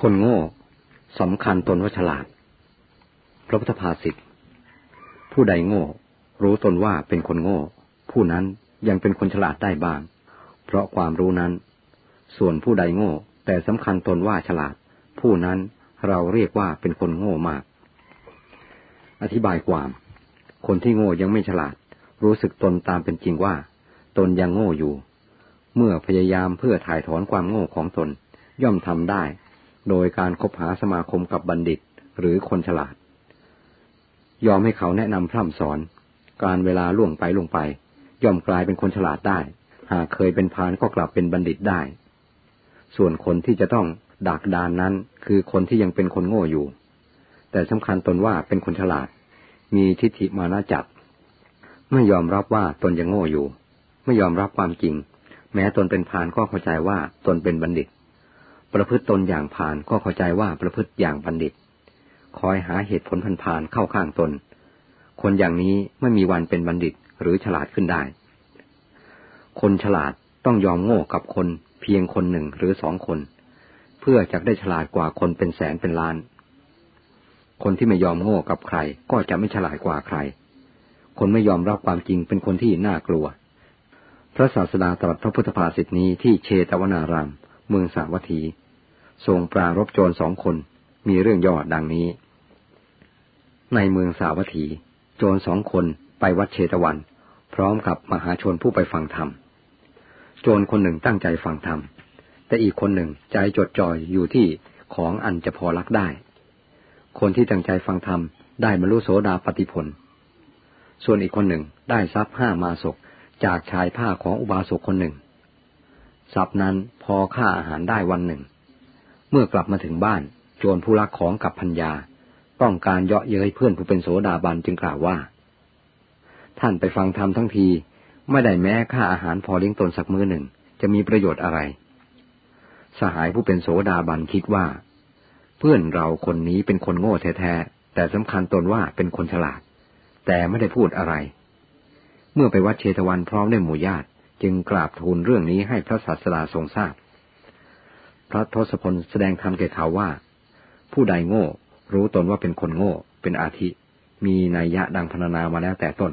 คนโง่สำคัญตนว่าฉลาด พระพุทธภาษิต ผู้ใดโง่ รู้ตนว่าเป็นคนโง่ ผู้นั้นยังเป็นคนฉลาดได้บ้าง เพราะความรู้นั้น ส่วนผู้ใดโง่ แต่สำคัญตนว่าฉลาด ผู้นั้นเราเรียกว่าเป็นคนโง่มาก อธิบายความ คนที่โง่ยังไม่ฉลาด รู้สึกตนตามเป็นจริงว่า ตนยังโง่อยู่ เมื่อพยายามเพื่อถ่ายถอนความโง่ของตนย่อมทำได้ โดยการคบหาสมาคมกับบัณฑิตหรือคนฉลาด ยอมให้เขาแนะนำพร่ำสอน การเวลาล่วงไปล่วงไป ย่อมกลายเป็นคนฉลาดได้ หากเคยเป็นพานก็กลับเป็นบัณฑิตได้ ส่วนคนที่จะต้องดักดานนั้นคือคนที่ยังเป็นคนโง่อยู่ แต่สำคัญตนว่าเป็นคนฉลาด มีทิฏฐิมานาจัดไม่ยอมรับว่าตนยังโง่อยู่ ไม่ยอมรับความจริง แม้ตนเป็นพานก็เข้าใจว่าตนเป็นบัณฑิต ประพฤติตนอย่างผ่านก็เข้าใจว่าประพฤติอย่างบัณฑิต คอยหาเหตุผลพันพานเข้าข้างตน คนอย่างนี้ไม่มีวันเป็นบัณฑิตหรือฉลาดขึ้นได้ คนฉลาดต้องยอมโง่กับคนเพียงคนหนึ่งหรือสองคน เพื่อจะได้ฉลาดกว่าคนเป็นแสนเป็นล้าน คนที่ไม่ยอมโง่กับใคร ก็จะไม่ฉลาดกว่าใคร คนไม่ยอมรับความจริงเป็นคนที่น่ากลัว พระศาสดาตรัสพระพุทธภาษิตนี้ที่เชตวนาราม เมืองสาวัตถี ทรงปรารบโจรสองคน มีเรื่องย่อดังนี้ ในเมืองสาวัตถี โจรสองคนไปวัดเชตวัน พร้อมกับมหาชนผู้ไปฟังธรรม โจรคนหนึ่งตั้งใจฟังธรรม แต่อีกคนหนึ่งใจจดจ่อยอยู่ที่ของอันจะพอรักได้ คนที่ตั้งใจฟังธรรมได้บรรลุโสดาปฏิผล ส่วนอีกคนหนึ่งได้ทรัพย์ห้ามาศกจากชายผ้าของอุบาสกคนหนึ่ง ทรัพย์นั้นพอค่าอาหารได้วันหนึ่ง เมื่อกลับมาถึงบ้าน โจรผู้รักของกับพัญญา ต้องการเยาะเย้ยเพื่อนผู้เป็นโสดาบันจึงกล่าวว่า ท่านไปฟังธรรมทั้งที ไม่ได้แม้ค่าอาหารพอเลี้ยงตนสักมื้อหนึ่ง จะมีประโยชน์อะไร สหายผู้เป็นโสดาบันคิดว่า เพื่อนเราคนนี้เป็นคนโง่แท้ๆแต่สำคัญตนว่าเป็นคนฉลาด แต่ไม่ได้พูดอะไร เมื่อไปวัดเชตวันพร้อมด้วยหมู่ญาติ จึงกราบทูลเรื่องนี้ให้พระศาสดาทรงทราบพระทศพลแสดงธรรมแก่เขาว่า ผู้ใดโง่ รู้ตนว่าเป็นคนโง่ เป็นอาทิ มีนัยยะดังพรรณนามาแล้วแต่ต้น